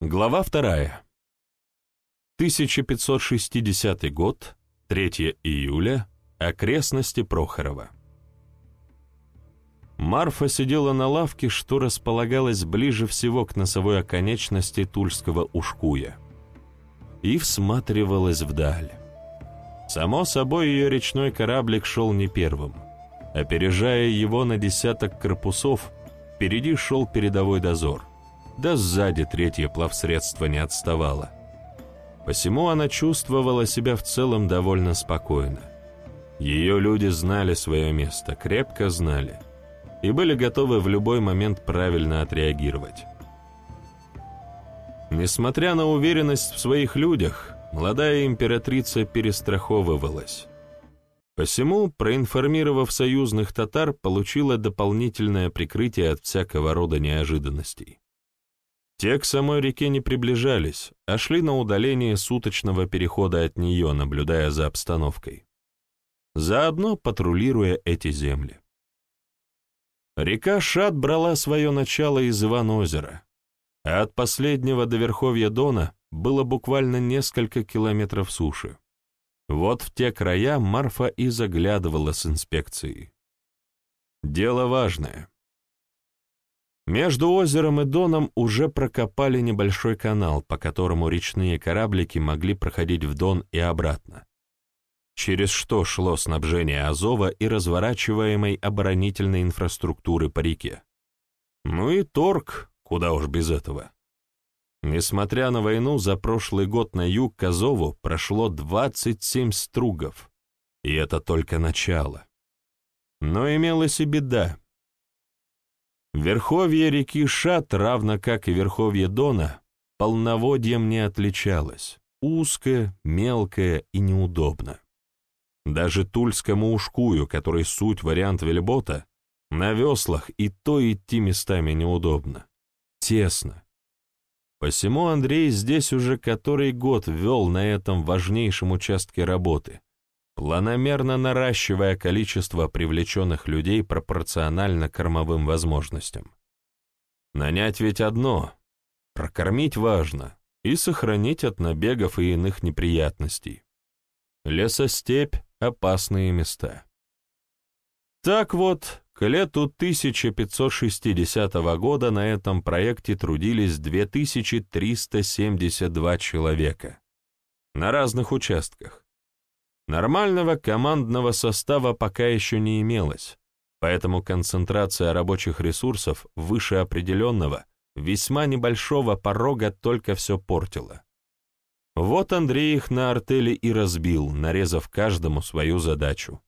Глава вторая. 1560 год, 3 июля, окрестности Прохорова. Марфа сидела на лавке, что располагалась ближе всего к носовой оконечности Тульского ушкуя, и всматривалась вдаль. Само собой, ее речной кораблик шел не первым. Опережая его на десяток корпусов, впереди шел передовой дозор да сзади третье плавсредство не отставало. Посему она чувствовала себя в целом довольно спокойно. Ее люди знали свое место, крепко знали, и были готовы в любой момент правильно отреагировать. Несмотря на уверенность в своих людях, молодая императрица перестраховывалась. Посему, проинформировав союзных татар, получила дополнительное прикрытие от всякого рода неожиданностей. Те к самой реке не приближались, а шли на удаление суточного перехода от нее, наблюдая за обстановкой. Заодно патрулируя эти земли. Река Шат брала свое начало из Иван-озера, а от последнего до верховья Дона было буквально несколько километров суши. Вот в те края Марфа и заглядывала с инспекцией. Дело важное. Между озером и Доном уже прокопали небольшой канал, по которому речные кораблики могли проходить в Дон и обратно, через что шло снабжение Азова и разворачиваемой оборонительной инфраструктуры по реке. Ну и торг, куда уж без этого. Несмотря на войну, за прошлый год на юг к Азову прошло 27 стругов, и это только начало. Но имелась и беда. Верховье реки Шат, равно как и верховье Дона, полноводьем не отличалось, узкое, мелкое и неудобно. Даже Тульскому ушкую, который суть вариант вельбота, на веслах и то идти местами неудобно. Тесно. Посему Андрей здесь уже который год вел на этом важнейшем участке работы, планомерно наращивая количество привлеченных людей пропорционально кормовым возможностям. Нанять ведь одно, прокормить важно и сохранить от набегов и иных неприятностей. Лесостепь — опасные места. Так вот, к лету 1560 года на этом проекте трудились 2372 человека на разных участках, Нормального командного состава пока еще не имелось, поэтому концентрация рабочих ресурсов выше определенного, весьма небольшого порога только все портила. Вот Андрей их на артели и разбил, нарезав каждому свою задачу.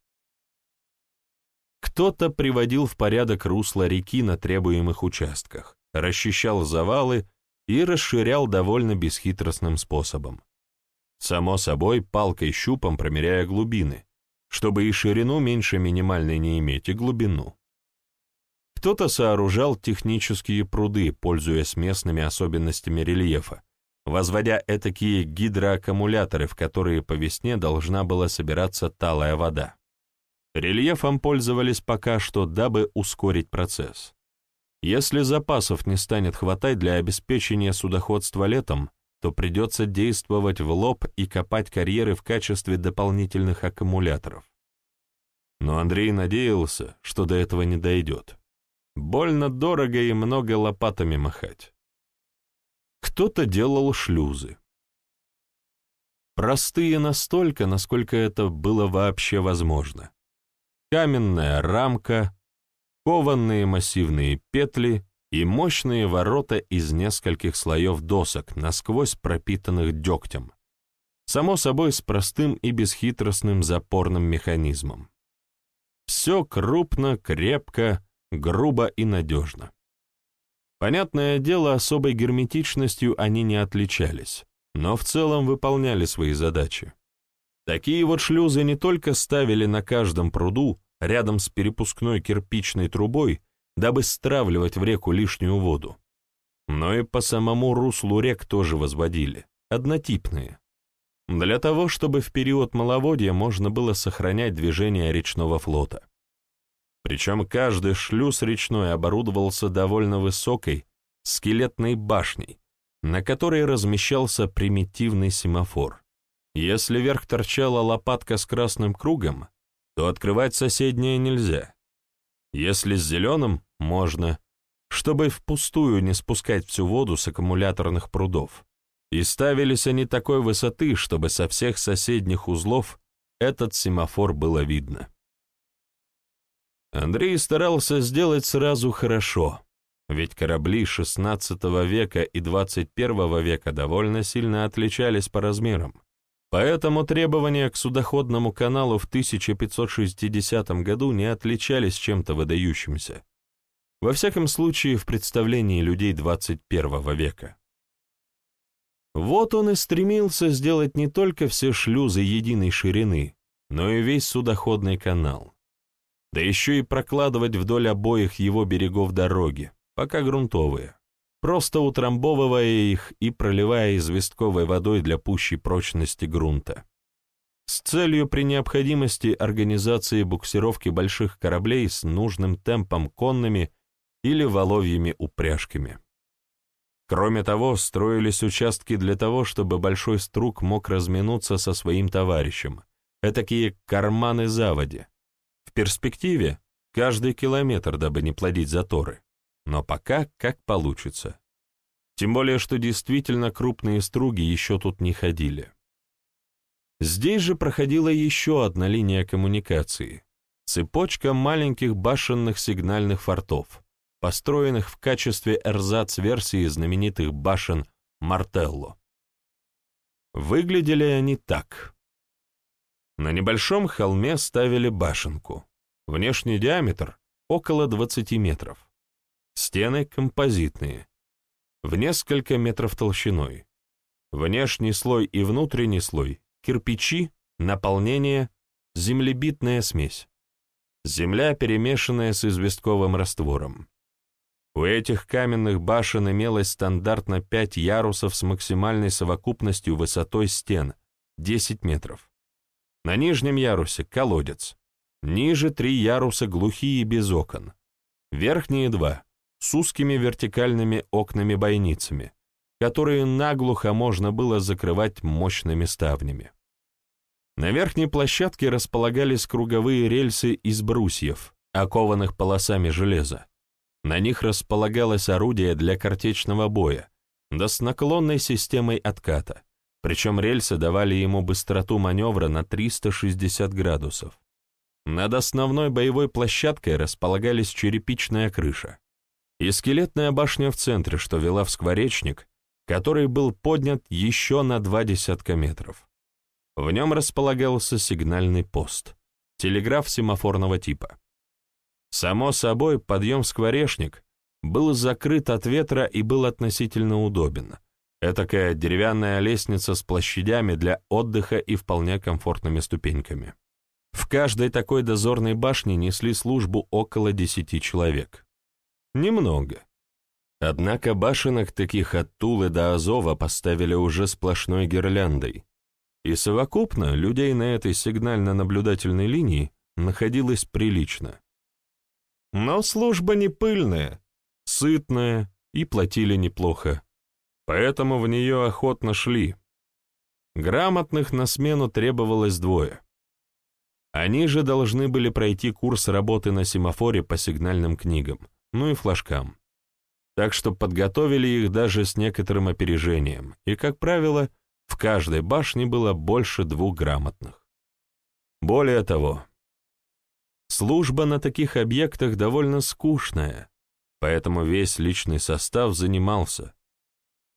Кто-то приводил в порядок русло реки на требуемых участках, расчищал завалы и расширял довольно бесхитростным способом. Само собой, палкой-щупом промеряя глубины, чтобы и ширину меньше минимальной не иметь, и глубину. Кто-то сооружал технические пруды, пользуясь местными особенностями рельефа, возводя этакие гидроаккумуляторы, в которые по весне должна была собираться талая вода. Рельефом пользовались пока что, дабы ускорить процесс. Если запасов не станет хватать для обеспечения судоходства летом, то придется действовать в лоб и копать карьеры в качестве дополнительных аккумуляторов. Но Андрей надеялся, что до этого не дойдет. Больно дорого и много лопатами махать. Кто-то делал шлюзы. Простые настолько, насколько это было вообще возможно. Каменная рамка, кованные массивные петли и мощные ворота из нескольких слоев досок, насквозь пропитанных дегтем. Само собой, с простым и бесхитростным запорным механизмом. Все крупно, крепко, грубо и надежно. Понятное дело, особой герметичностью они не отличались, но в целом выполняли свои задачи. Такие вот шлюзы не только ставили на каждом пруду, рядом с перепускной кирпичной трубой, дабы стравливать в реку лишнюю воду. Но и по самому руслу рек тоже возводили, однотипные. Для того, чтобы в период маловодья можно было сохранять движение речного флота. Причем каждый шлюз речной оборудовался довольно высокой, скелетной башней, на которой размещался примитивный семафор. Если вверх торчала лопатка с красным кругом, то открывать соседнее нельзя. Если с зеленым — можно, чтобы впустую не спускать всю воду с аккумуляторных прудов. И ставились они такой высоты, чтобы со всех соседних узлов этот семафор было видно. Андрей старался сделать сразу хорошо, ведь корабли XVI века и XXI века довольно сильно отличались по размерам. Поэтому требования к судоходному каналу в 1560 году не отличались чем-то выдающимся. Во всяком случае, в представлении людей XXI века. Вот он и стремился сделать не только все шлюзы единой ширины, но и весь судоходный канал. Да еще и прокладывать вдоль обоих его берегов дороги, пока грунтовые, просто утрамбовывая их и проливая известковой водой для пущей прочности грунта. С целью при необходимости организации буксировки больших кораблей с нужным темпом конными или воловьими упряжками. Кроме того, строились участки для того, чтобы большой струк мог разминуться со своим товарищем, этакие карманы-заводи. В перспективе каждый километр, дабы не плодить заторы. Но пока как получится. Тем более, что действительно крупные струги еще тут не ходили. Здесь же проходила еще одна линия коммуникации — цепочка маленьких башенных сигнальных фортов, построенных в качестве эрзац-версии знаменитых башен Мартелло. Выглядели они так. На небольшом холме ставили башенку. Внешний диаметр — около 20 метров. Стены композитные, в несколько метров толщиной. Внешний слой и внутренний слой — кирпичи, наполнение, землебитная смесь. Земля, перемешанная с известковым раствором. У этих каменных башен имелось стандартно 5 ярусов с максимальной совокупностью высотой стен — 10 метров. На нижнем ярусе — колодец. Ниже три яруса глухие без окон. Верхние два — с узкими вертикальными окнами-бойницами, которые наглухо можно было закрывать мощными ставнями. На верхней площадке располагались круговые рельсы из брусьев, окованных полосами железа. На них располагалось орудие для картечного боя, да с наклонной системой отката, причем рельсы давали ему быстроту маневра на 360 градусов. Над основной боевой площадкой располагались черепичная крыша и скелетная башня в центре, что вела в скворечник, который был поднят еще на два десятка метров. В нем располагался сигнальный пост, телеграф семафорного типа. Само собой, подъем в скворечник был закрыт от ветра и был относительно удобен. Этакая деревянная лестница с площадями для отдыха и вполне комфортными ступеньками. В каждой такой дозорной башне несли службу около десяти человек. Немного. Однако башенок таких от Тулы до Азова поставили уже сплошной гирляндой, и совокупно людей на этой сигнально-наблюдательной линии находилось прилично. Но служба не пыльная, сытная и платили неплохо, поэтому в нее охотно шли. Грамотных на смену требовалось двое. Они же должны были пройти курс работы на семафоре по сигнальным книгам, ну и флажкам. Так что подготовили их даже с некоторым опережением, и, как правило, в каждой башне было больше двух грамотных. Более того, Служба на таких объектах довольно скучная, поэтому весь личный состав занимался.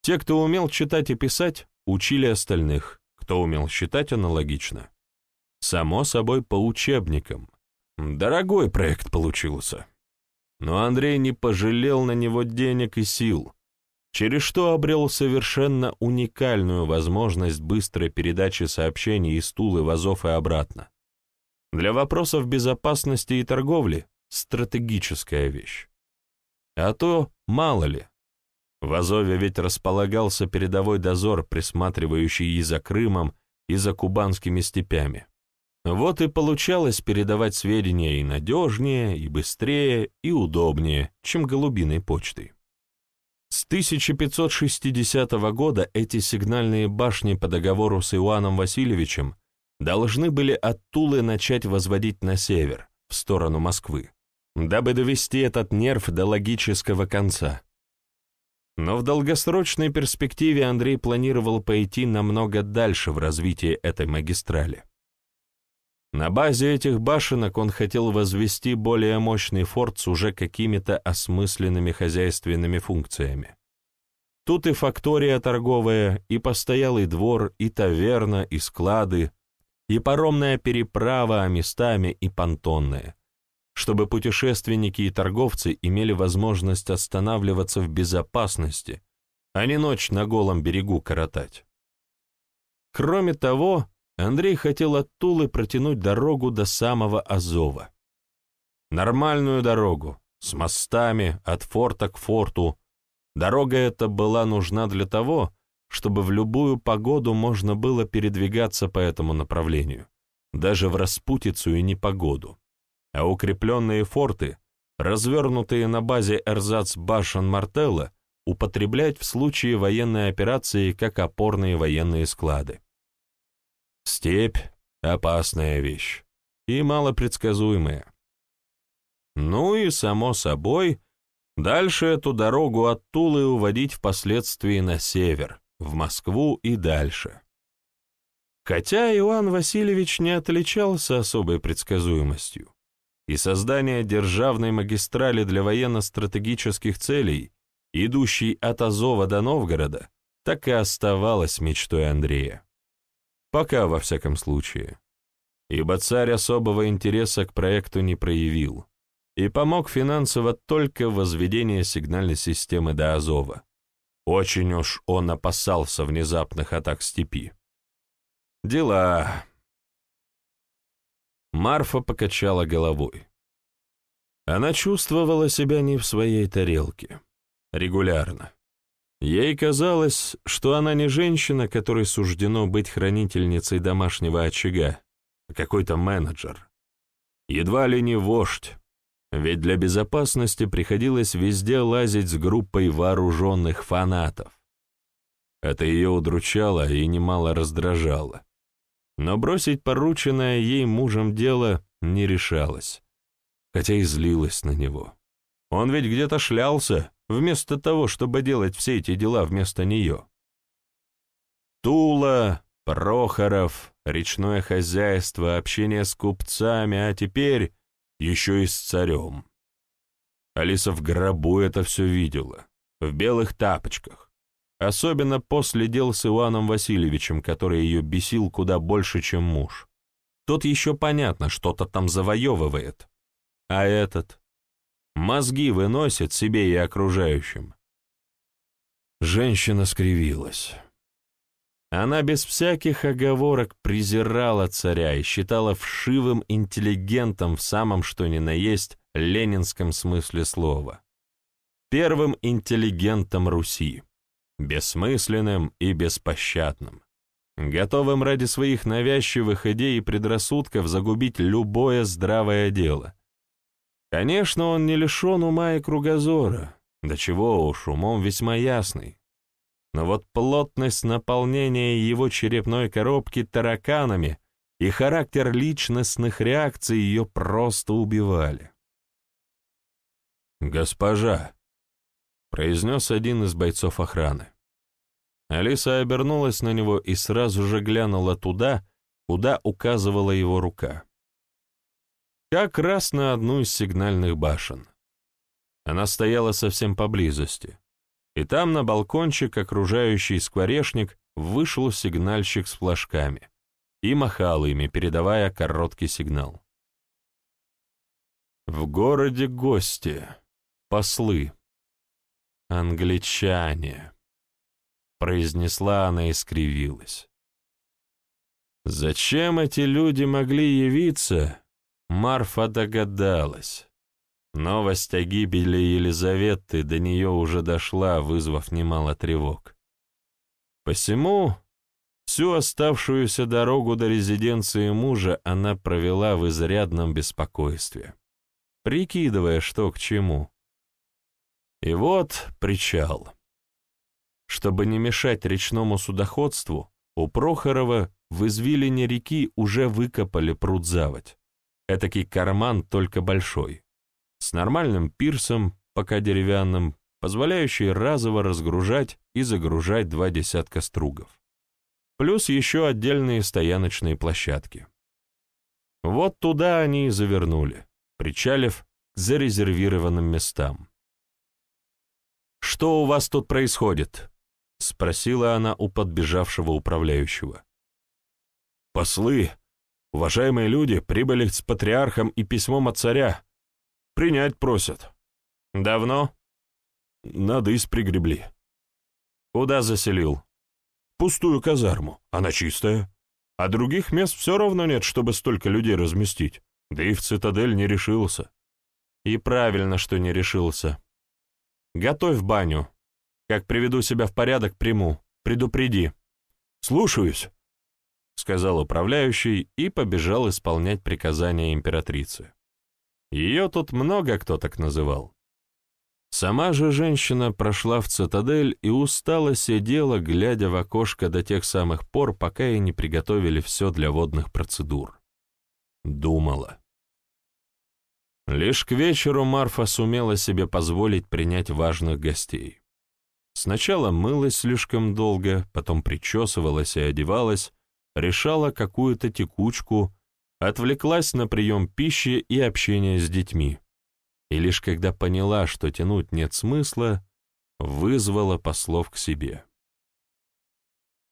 Те, кто умел читать и писать, учили остальных, кто умел считать аналогично. Само собой, по учебникам. Дорогой проект получился. Но Андрей не пожалел на него денег и сил, через что обрел совершенно уникальную возможность быстрой передачи сообщений из Тулы в Азов и обратно. Для вопросов безопасности и торговли — стратегическая вещь. А то, мало ли, в Азове ведь располагался передовой дозор, присматривающий и за Крымом, и за кубанскими степями. Вот и получалось передавать сведения и надежнее, и быстрее, и удобнее, чем голубиной почтой. С 1560 года эти сигнальные башни по договору с Иоанном Васильевичем должны были от Тулы начать возводить на север, в сторону Москвы, дабы довести этот нерв до логического конца. Но в долгосрочной перспективе Андрей планировал пойти намного дальше в развитии этой магистрали. На базе этих башенок он хотел возвести более мощный форт с уже какими-то осмысленными хозяйственными функциями. Тут и фактория торговая, и постоялый двор, и таверна, и склады, и паромная переправа, а местами и понтонная, чтобы путешественники и торговцы имели возможность останавливаться в безопасности, а не ночь на голом берегу коротать. Кроме того, Андрей хотел от Тулы протянуть дорогу до самого Азова. Нормальную дорогу, с мостами, от форта к форту. Дорога эта была нужна для того, чтобы в любую погоду можно было передвигаться по этому направлению, даже в распутицу и непогоду. А укрепленные форты, развернутые на базе эрзац-башен Мартелла, употреблять в случае военной операции как опорные военные склады. Степь — опасная вещь и малопредсказуемая. Ну и, само собой, дальше эту дорогу от Тулы уводить впоследствии на север, в Москву и дальше. Хотя Иоанн Васильевич не отличался особой предсказуемостью, и создание державной магистрали для военно-стратегических целей, идущей от Азова до Новгорода, так и оставалось мечтой Андрея. Пока, во всяком случае. Ибо царь особого интереса к проекту не проявил и помог финансово только в сигнальной системы до Азова. Очень уж он опасался внезапных атак степи. Дела. Марфа покачала головой. Она чувствовала себя не в своей тарелке. Регулярно. Ей казалось, что она не женщина, которой суждено быть хранительницей домашнего очага, а какой-то менеджер. Едва ли не вождь, ведь для безопасности приходилось везде лазить с группой вооруженных фанатов. Это ее удручало и немало раздражало. Но бросить порученное ей мужем дело не решалось, хотя и злилась на него. Он ведь где-то шлялся, вместо того, чтобы делать все эти дела вместо нее. Тула, Прохоров, речное хозяйство, общение с купцами, а теперь еще и с царем. Алиса в гробу это все видела, в белых тапочках, особенно после дел с Иваном Васильевичем, который ее бесил куда больше, чем муж. Тот еще понятно, что-то там завоевывает. А этот? Мозги выносит себе и окружающим. Женщина скривилась. Она без всяких оговорок презирала царя и считала вшивым интеллигентом в самом что ни на есть ленинском смысле слова. Первым интеллигентом Руси, бессмысленным и беспощадным, готовым ради своих навязчивых идей и предрассудков загубить любое здравое дело, Конечно, он не лишен ума и кругозора, до чего уж умом весьма ясный. Но вот плотность наполнения его черепной коробки тараканами и характер личностных реакций ее просто убивали. «Госпожа», — произнес один из бойцов охраны. Алиса обернулась на него и сразу же глянула туда, куда указывала его рука как раз на одну из сигнальных башен. Она стояла совсем поблизости, и там на балкончик, окружающий скворечник, вышел сигнальщик с флажками и махал ими, передавая короткий сигнал. В городе гости, послы, англичане, произнесла она и скривилась. Зачем эти люди могли явиться, Марфа догадалась. Новость о гибели Елизаветы до нее уже дошла, вызвав немало тревог. Посему всю оставшуюся дорогу до резиденции мужа она провела в изрядном беспокойстве, прикидывая, что к чему. И вот причал. Чтобы не мешать речному судоходству, у Прохорова в извилине реки уже выкопали пруд-заводь. Этакий карман, только большой. С нормальным пирсом, пока деревянным, позволяющий разово разгружать и загружать два десятка стругов. Плюс еще отдельные стояночные площадки. Вот туда они и завернули, причалив к зарезервированным местам. «Что у вас тут происходит?» — спросила она у подбежавшего управляющего. «Послы, уважаемые люди, прибыли с патриархом и письмом от царя. Принять просят». «Давно?» «Надысь пригребли». «Куда заселил?» «Пустую казарму. Она чистая. А других мест все равно нет, чтобы столько людей разместить. Да и в цитадель не решился». «И правильно, что не решился. Готовь баню. Как приведу себя в порядок, приму. Предупреди. Слушаюсь, — сказал управляющий и побежал исполнять приказания императрицы. Ее тут много кто так называл. Сама же женщина прошла в цитадель и устало сидела, глядя в окошко до тех самых пор, пока ей не приготовили все для водных процедур. Думала. Лишь к вечеру Марфа сумела себе позволить принять важных гостей. Сначала мылась слишком долго, потом причесывалась и одевалась, решала какую-то текучку, отвлеклась на прием пищи и общение с детьми. И лишь когда поняла, что тянуть нет смысла, вызвала послов к себе.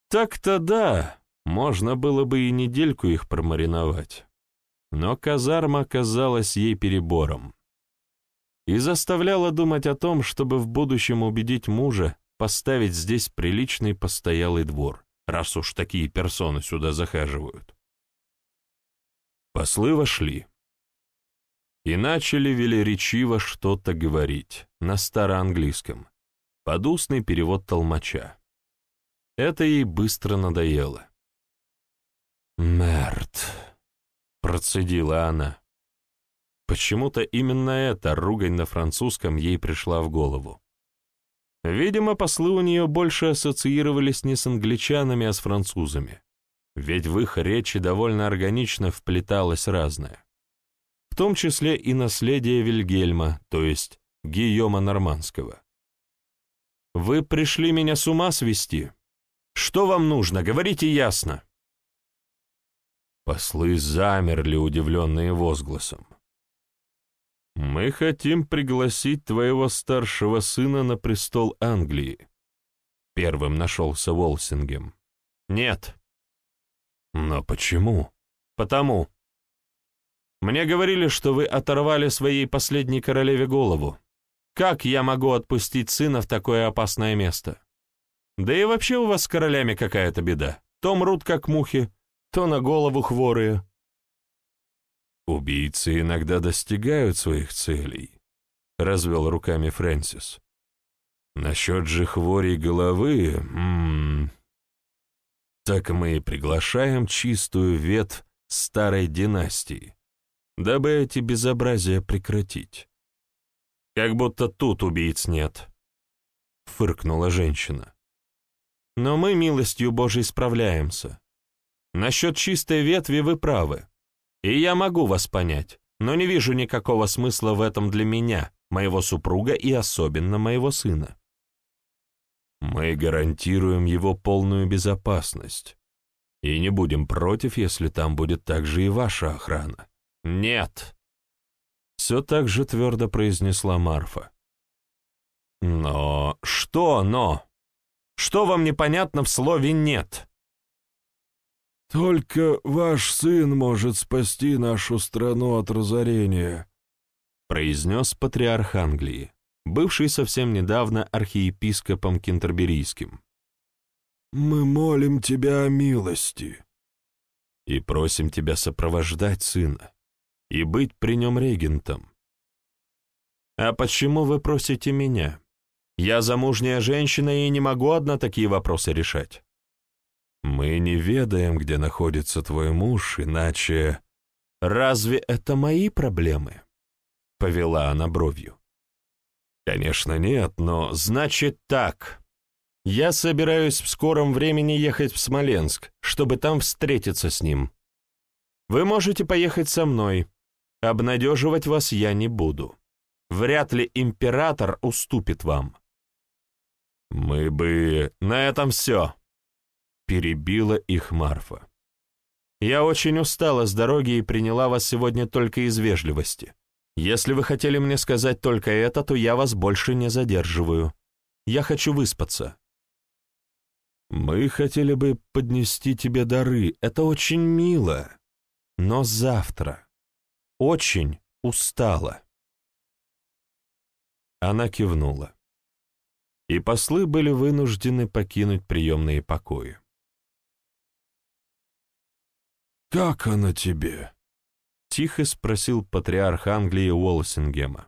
Так-то да, можно было бы и недельку их промариновать но казарма казалась ей перебором и заставляла думать о том, чтобы в будущем убедить мужа поставить здесь приличный постоялый двор, раз уж такие персоны сюда захаживают. Послы вошли и начали велеречиво что-то говорить на староанглийском, под устный перевод толмача. Это ей быстро надоело. «Мерт», Процедила она. Почему-то именно эта ругань на французском ей пришла в голову. Видимо, послы у нее больше ассоциировались не с англичанами, а с французами. Ведь в их речи довольно органично вплеталось разное. В том числе и наследие Вильгельма, то есть Гийома Нормандского. «Вы пришли меня с ума свести? Что вам нужно? Говорите ясно!» Послы замерли, удивленные возгласом. «Мы хотим пригласить твоего старшего сына на престол Англии», — первым нашелся Волсингем. «Нет». «Но почему?» «Потому. Мне говорили, что вы оторвали своей последней королеве голову. Как я могу отпустить сына в такое опасное место? Да и вообще у вас с королями какая-то беда. То мрут, как мухи, то на голову хворые. «Убийцы иногда достигают своих целей», — развел руками Фрэнсис. «Насчет же хворей головы... М -м, так мы и приглашаем чистую ветвь старой династии, дабы эти безобразия прекратить. Как будто тут убийц нет», — фыркнула женщина. «Но мы милостью Божией справляемся. Насчет чистой ветви вы правы. И я могу вас понять, но не вижу никакого смысла в этом для меня, моего супруга и особенно моего сына. Мы гарантируем его полную безопасность. И не будем против, если там будет также и ваша охрана. Нет. Все так же твердо произнесла Марфа. Но что «но»? Что вам непонятно в слове «нет»? «Только ваш сын может спасти нашу страну от разорения», произнес патриарх Англии, бывший совсем недавно архиепископом Кентерберийским. «Мы молим тебя о милости». «И просим тебя сопровождать сына и быть при нем регентом». «А почему вы просите меня? Я замужняя женщина и не могу одна такие вопросы решать». Мы не ведаем, где находится твой муж, иначе... Разве это мои проблемы? Повела она бровью. Конечно, нет, но значит так. Я собираюсь в скором времени ехать в Смоленск, чтобы там встретиться с ним. Вы можете поехать со мной. Обнадеживать вас я не буду. Вряд ли император уступит вам. Мы бы... На этом все. Перебила их Марфа. Я очень устала с дороги и приняла вас сегодня только из вежливости. Если вы хотели мне сказать только это, то я вас больше не задерживаю. Я хочу выспаться. Мы хотели бы поднести тебе дары. Это очень мило. Но завтра. Очень устала. Она кивнула. И послы были вынуждены покинуть приемные покои. «Как она тебе?» — тихо спросил патриарх Англии Уолсингема.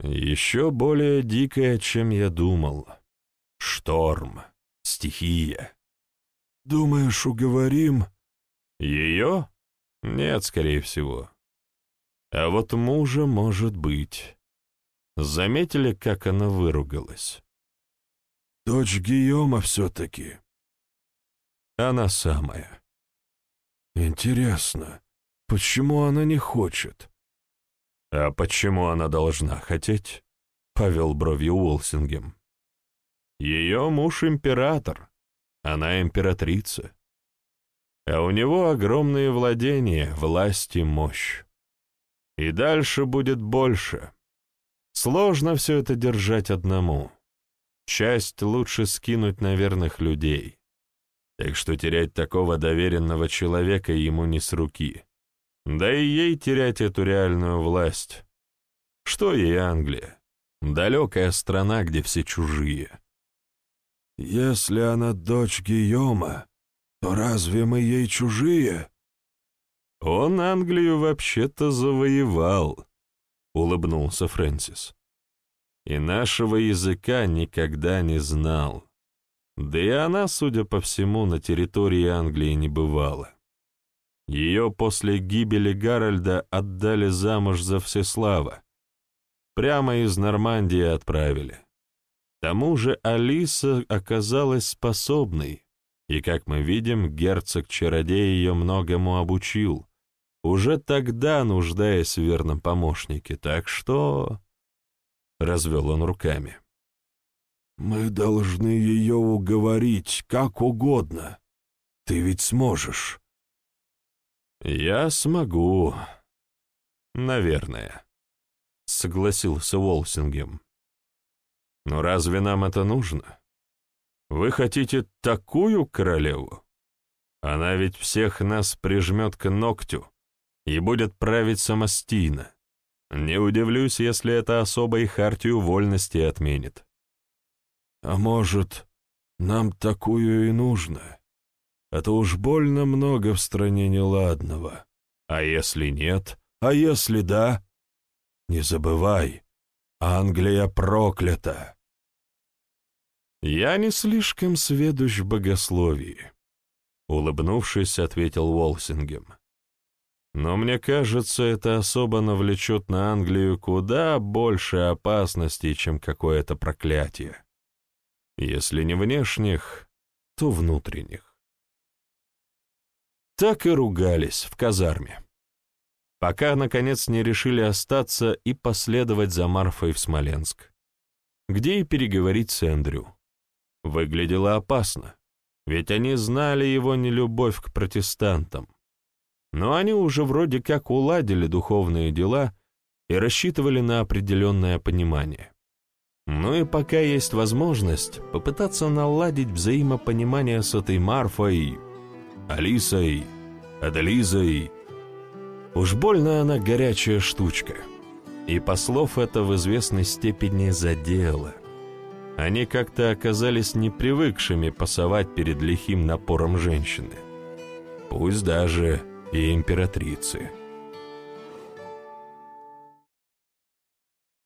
«Еще более дикая, чем я думал. Шторм, стихия». «Думаешь, уговорим?» «Ее? Нет, скорее всего. А вот мужа может быть. Заметили, как она выругалась?» «Дочь Гийома все-таки». «Она самая». Интересно, почему она не хочет? А почему она должна хотеть? Повел бровью Уолсингем. Ее муж император, она императрица. А у него огромные владения, власть и мощь. И дальше будет больше. Сложно все это держать одному. Часть лучше скинуть на верных людей так что терять такого доверенного человека ему не с руки. Да и ей терять эту реальную власть. Что ей Англия? Далекая страна, где все чужие. Если она дочь Гийома, то разве мы ей чужие? Он Англию вообще-то завоевал, — улыбнулся Фрэнсис. И нашего языка никогда не знал. Да и она, судя по всему, на территории Англии не бывала. Ее после гибели Гарольда отдали замуж за Всеслава. Прямо из Нормандии отправили. К тому же Алиса оказалась способной, и, как мы видим, герцог-чародей ее многому обучил, уже тогда нуждаясь в верном помощнике, так что... Развел он руками. Мы должны ее уговорить как угодно. Ты ведь сможешь. Я смогу. Наверное, согласился Волсингем. Но разве нам это нужно? Вы хотите такую королеву? Она ведь всех нас прижмет к ногтю и будет править самостийно. Не удивлюсь, если это особо хартию вольности отменит. А может, нам такую и нужно? Это уж больно много в стране неладного. А если нет? А если да? Не забывай, Англия проклята. Я не слишком сведущ в богословии, улыбнувшись, ответил Волсингем. Но мне кажется, это особо навлечет на Англию куда больше опасностей, чем какое-то проклятие. Если не внешних, то внутренних. Так и ругались в казарме. Пока, наконец, не решили остаться и последовать за Марфой в Смоленск, где и переговорить с Эндрю. Выглядело опасно, ведь они знали его нелюбовь к протестантам. Но они уже вроде как уладили духовные дела и рассчитывали на определенное понимание. Ну и пока есть возможность попытаться наладить взаимопонимание с этой Марфой, Алисой, Аделизой. Уж больно она горячая штучка. И послов это в известной степени задело. Они как-то оказались непривыкшими пасовать перед лихим напором женщины. Пусть даже и императрицы.